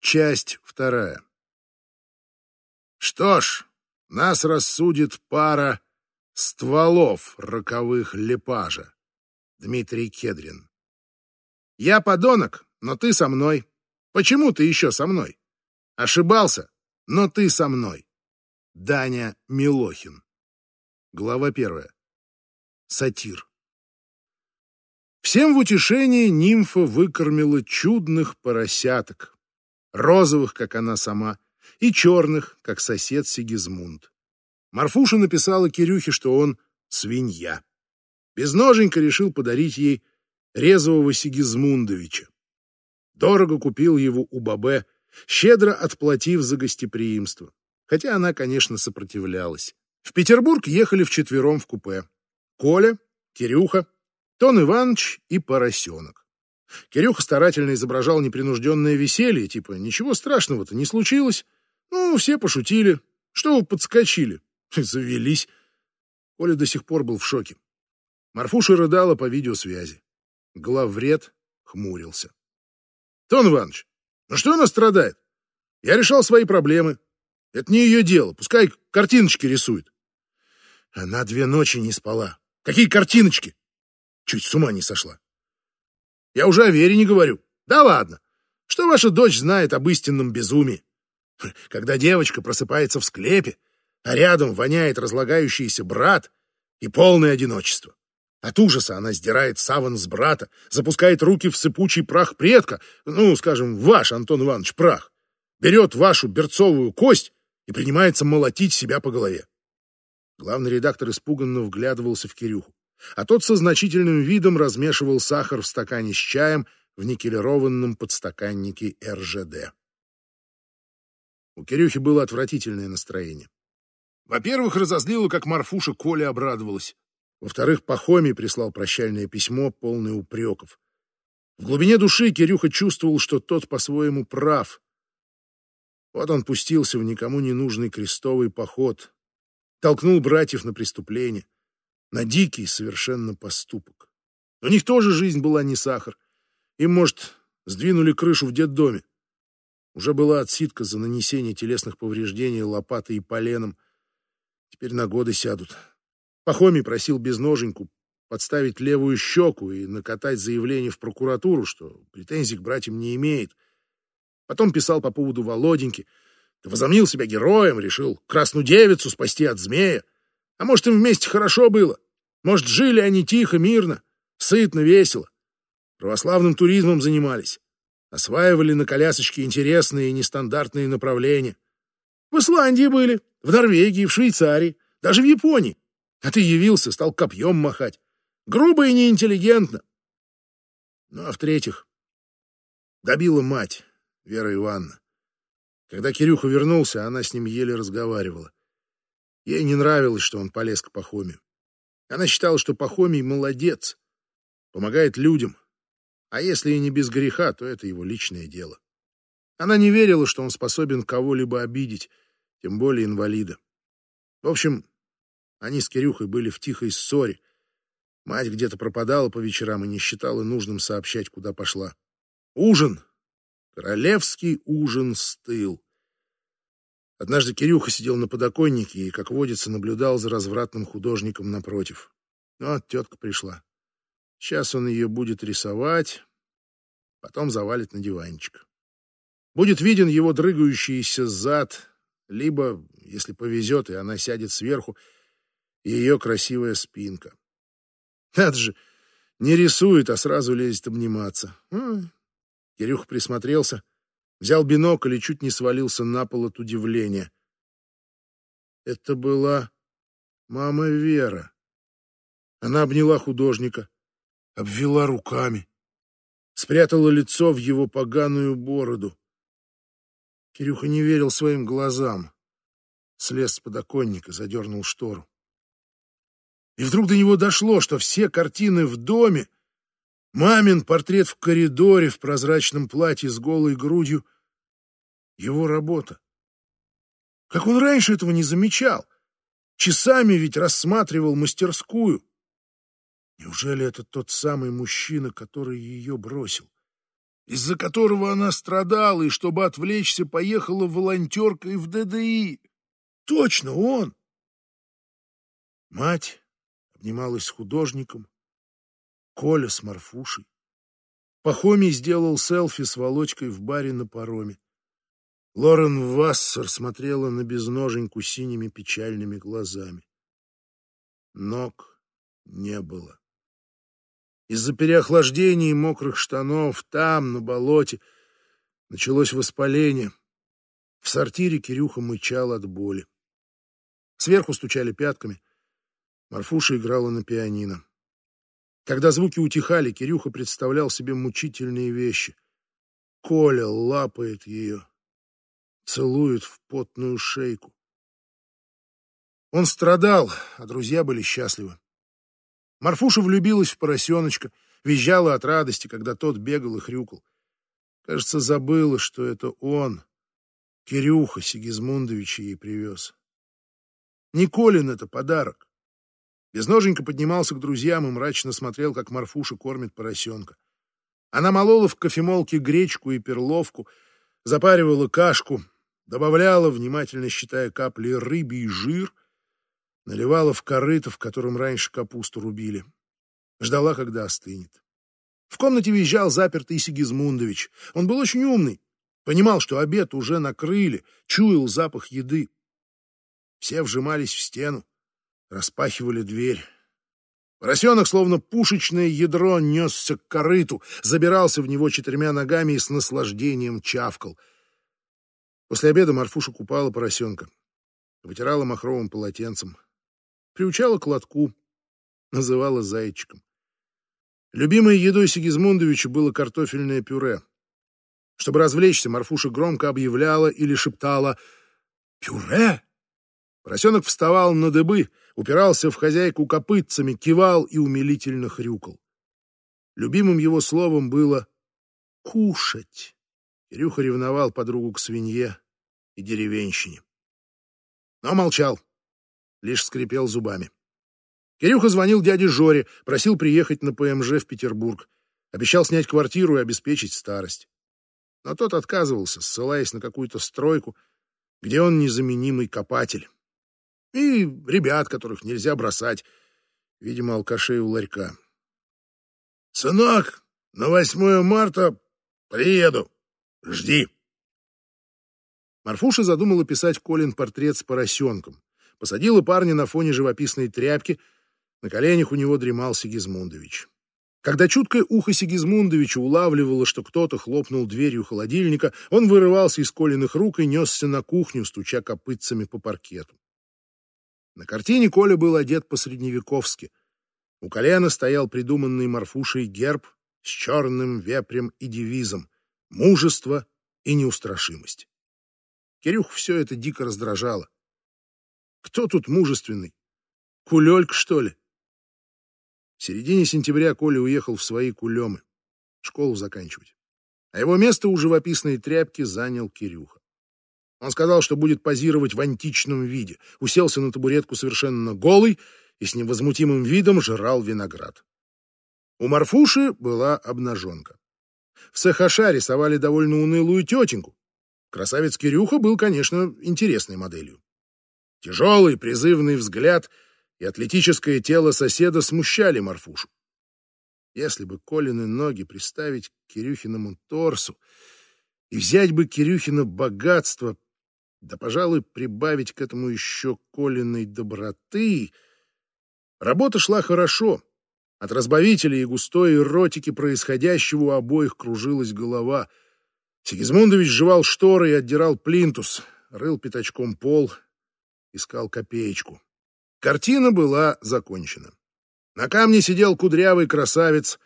Часть вторая. Что ж, нас рассудит пара стволов роковых лепажа. Дмитрий Кедрин. Я подонок, но ты со мной. Почему ты еще со мной? Ошибался, но ты со мной. Даня Милохин. Глава первая. Сатир. Всем в утешение нимфа выкормила чудных поросяток, розовых, как она сама, и черных, как сосед Сигизмунд. Марфуша написала Кирюхе, что он свинья. Безноженько решил подарить ей резвого Сигизмундовича. Дорого купил его у Бабе, щедро отплатив за гостеприимство. Хотя она, конечно, сопротивлялась. В Петербург ехали вчетвером в купе. Коля, Кирюха, Тон Иванович и поросенок. Кирюха старательно изображал непринужденное веселье, типа «ничего страшного-то не случилось». Ну, все пошутили. Что вы подскочили? Завелись. Коля до сих пор был в шоке. Марфуша рыдала по видеосвязи. Главред хмурился. Тон Иванович, ну что она страдает? Я решал свои проблемы. Это не ее дело. Пускай картиночки рисует. Она две ночи не спала. Какие картиночки? Чуть с ума не сошла. Я уже о Вере не говорю. Да ладно. Что ваша дочь знает об истинном безумии? Когда девочка просыпается в склепе, а рядом воняет разлагающийся брат и полное одиночество. От ужаса она сдирает саван с брата, запускает руки в сыпучий прах предка, ну, скажем, ваш, Антон Иванович, прах, берет вашу берцовую кость и принимается молотить себя по голове. Главный редактор испуганно вглядывался в Кирюху а тот со значительным видом размешивал сахар в стакане с чаем в никелированном подстаканнике РЖД. У Кирюхи было отвратительное настроение. Во-первых, разозлило, как Марфуша Коля обрадовалась. Во-вторых, Пахомий прислал прощальное письмо, полное упреков. В глубине души Кирюха чувствовал, что тот по-своему прав. Вот он пустился в никому не нужный крестовый поход, толкнул братьев на преступление на дикий совершенно поступок. У них тоже жизнь была не сахар. Им, может, сдвинули крышу в детдоме. Уже была отсидка за нанесение телесных повреждений лопатой и поленом. Теперь на годы сядут. Пахомий просил безноженьку подставить левую щеку и накатать заявление в прокуратуру, что претензий к братьям не имеет. Потом писал по поводу Володеньки. Возомнил себя героем, решил красную девицу спасти от змея. А может, им вместе хорошо было? Может, жили они тихо, мирно, сытно, весело. Православным туризмом занимались. Осваивали на колясочке интересные и нестандартные направления. В Исландии были, в Норвегии, в Швейцарии, даже в Японии. А ты явился, стал копьем махать. Грубо и неинтеллигентно. Ну, а в-третьих, добила мать, Вера Ивановна. Когда Кирюха вернулся, она с ним еле разговаривала. Ей не нравилось, что он полез к Пахомию. Она считала, что Пахомий молодец, помогает людям. А если и не без греха, то это его личное дело. Она не верила, что он способен кого-либо обидеть, тем более инвалида. В общем, они с Кирюхой были в тихой ссоре. Мать где-то пропадала по вечерам и не считала нужным сообщать, куда пошла. Ужин. Королевский ужин стыл. Однажды Кирюха сидел на подоконнике и, как водится, наблюдал за развратным художником напротив. Ну, вот тетка пришла. Сейчас он ее будет рисовать, потом завалит на диванчик. Будет виден его дрыгающийся зад, либо, если повезет, и она сядет сверху, ее красивая спинка. Надо же, не рисует, а сразу лезет обниматься. Кирюха присмотрелся — Взял бинокль и чуть не свалился на пол от удивления. Это была мама Вера. Она обняла художника, обвела руками, спрятала лицо в его поганую бороду. Кирюха не верил своим глазам. Слез с подоконника, задернул штору. И вдруг до него дошло, что все картины в доме Мамин портрет в коридоре в прозрачном платье с голой грудью — его работа. Как он раньше этого не замечал? Часами ведь рассматривал мастерскую. Неужели это тот самый мужчина, который ее бросил? из-за которого она страдала и, чтобы отвлечься, поехала волонтеркой в ДДИ. Точно он! Мать обнималась с художником, Коля с Марфушей. Пахомий сделал селфи с Володькой в баре на пароме. Лорен Вассер смотрела на безноженьку синими печальными глазами. Ног не было. Из-за переохлаждения и мокрых штанов там, на болоте, началось воспаление. В сортире Кирюха мычал от боли. Сверху стучали пятками. Марфуша играла на пианино. Когда звуки утихали, Кирюха представлял себе мучительные вещи. Коля лапает ее, целует в потную шейку. Он страдал, а друзья были счастливы. Марфуша влюбилась в поросеночка, визжала от радости, когда тот бегал и хрюкал. Кажется, забыла, что это он, Кирюха Сигизмундович, ей привез. Николин это подарок. Безноженько поднимался к друзьям и мрачно смотрел, как Марфуша кормит поросенка. Она молола в кофемолке гречку и перловку, запаривала кашку, добавляла, внимательно считая капли рыбий жир, наливала в корыто, в котором раньше капусту рубили. Ждала, когда остынет. В комнате визжал запертый Сигизмундович. Он был очень умный, понимал, что обед уже накрыли, чуял запах еды. Все вжимались в стену, распахивали дверь. Поросенок, словно пушечное ядро, несся к корыту, забирался в него четырьмя ногами и с наслаждением чавкал. После обеда Марфуша купала поросенка, вытирала махровым полотенцем, приучала к лотку, называла зайчиком. Любимой едой Сигизмундовича было картофельное пюре. Чтобы развлечься, Марфуша громко объявляла или шептала «Пюре!». Поросенок вставал на дыбы, упирался в хозяйку копытцами, кивал и умилительно хрюкал. Любимым его словом было «кушать». Кирюха ревновал подругу к свинье и деревенщине. Но молчал, лишь скрипел зубами. Кирюха звонил дяде Жоре, просил приехать на ПМЖ в Петербург. Обещал снять квартиру и обеспечить старость. Но тот отказывался, ссылаясь на какую-то стройку, где он незаменимый копатель и ребят, которых нельзя бросать, видимо, алкашей у ларька. «Сынок, на 8 марта приеду. Жди». Марфуша задумала писать Колин портрет с поросенком. Посадила парня на фоне живописной тряпки. На коленях у него дремал Сигизмундович. Когда чуткое ухо Сигизмундовича улавливало, что кто-то хлопнул дверью холодильника, он вырывался из Колиных рук и несся на кухню, стуча копытцами по паркету. На картине Коля был одет по-средневековски. У колена стоял придуманный Марфушей герб с черным вепрем и девизом «Мужество и неустрашимость». Кирюх все это дико раздражало. Кто тут мужественный? Кулельк, что ли? В середине сентября Коля уехал в свои кулемы, школу заканчивать. А его место у живописной тряпки занял Кирюха. Он сказал, что будет позировать в античном виде, уселся на табуретку совершенно голый и с невозмутимым видом жрал виноград. У Марфуши была обнаженка. В рисовали довольно унылую тетеньку. Красавец Кирюха был, конечно, интересной моделью. Тяжелый призывный взгляд и атлетическое тело соседа смущали Марфушу. Если бы Колины ноги приставить к Кирюхиному торсу и взять бы Кирюхина богатство, да, пожалуй, прибавить к этому еще Колиной доброты. Работа шла хорошо. От разбавителей и густой эротики происходящего у обоих кружилась голова. Сигизмундович жевал шторы и отдирал плинтус, рыл пятачком пол, искал копеечку. Картина была закончена. На камне сидел кудрявый красавец.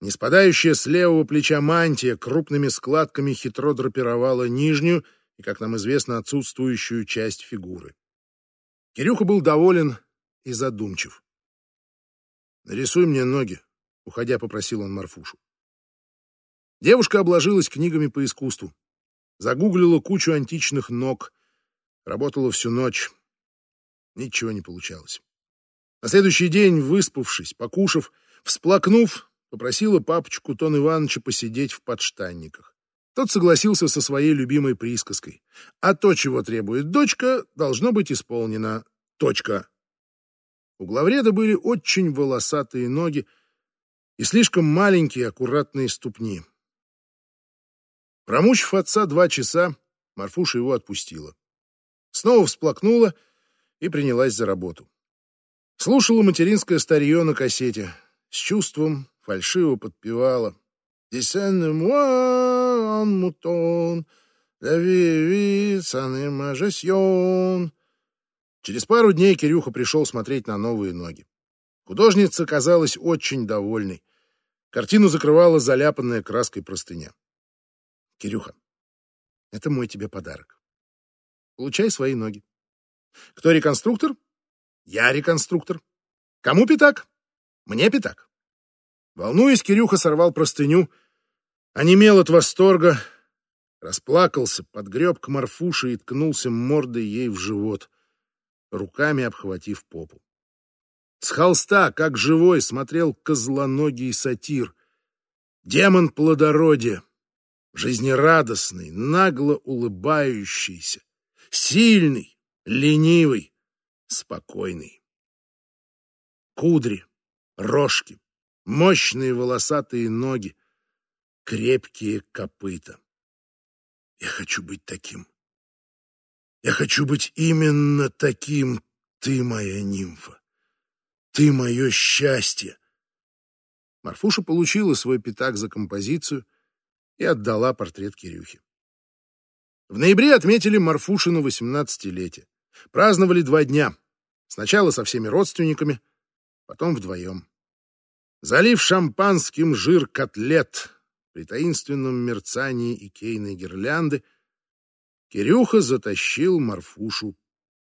Не спадающая с левого плеча мантия крупными складками хитро драпировала нижнюю, и, как нам известно, отсутствующую часть фигуры. Кирюха был доволен и задумчив. «Нарисуй мне ноги», — уходя попросил он Марфушу. Девушка обложилась книгами по искусству, загуглила кучу античных ног, работала всю ночь. Ничего не получалось. На следующий день, выспавшись, покушав, всплакнув, попросила папочку Тон Ивановича посидеть в подштанниках. Тот согласился со своей любимой присказкой. А то, чего требует дочка, должно быть исполнено. Точка. У главреда были очень волосатые ноги и слишком маленькие аккуратные ступни. Промучив отца два часа, Марфуша его отпустила. Снова всплакнула и принялась за работу. Слушала материнское старье на кассете, с чувством фальшиво подпевала. «Десенне-муа, мутон, мажесьон». Через пару дней Кирюха пришел смотреть на новые ноги. Художница казалась очень довольной. Картину закрывала заляпанная краской простыня. «Кирюха, это мой тебе подарок. Получай свои ноги. Кто реконструктор? Я реконструктор. Кому пятак? Мне пятак. Волнуясь, Кирюха сорвал простыню, онемел от восторга, расплакался, подгреб к Марфуше и ткнулся мордой ей в живот, руками обхватив попу. С холста, как живой, смотрел козлоногий сатир, демон плодородия, жизнерадостный, нагло улыбающийся, сильный, ленивый, спокойный. Кудри, рожки, мощные волосатые ноги, крепкие копыта. Я хочу быть таким. Я хочу быть именно таким, ты моя нимфа. Ты мое счастье. Марфуша получила свой пятак за композицию и отдала портрет Кирюхе. В ноябре отметили Марфушину 18-летие. Праздновали два дня. Сначала со всеми родственниками, потом вдвоем. Залив шампанским жир котлет при таинственном мерцании икейной гирлянды, Кирюха затащил Марфушу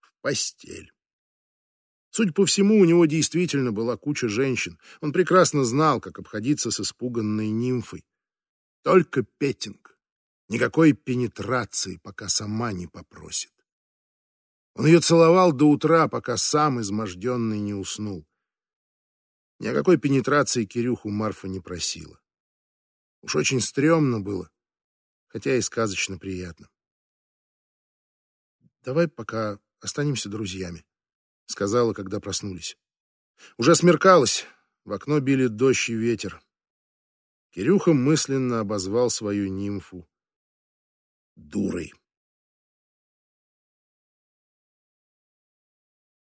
в постель. Судя по всему, у него действительно была куча женщин. Он прекрасно знал, как обходиться с испуганной нимфой. Только петинг. Никакой пенетрации, пока сама не попросит. Он ее целовал до утра, пока сам изможденный не уснул. Ни о какой пенетрации Кирюху Марфа не просила. Уж очень стрёмно было, хотя и сказочно приятно. «Давай пока останемся друзьями», — сказала, когда проснулись. Уже смеркалось, в окно били дождь и ветер. Кирюха мысленно обозвал свою нимфу дурой.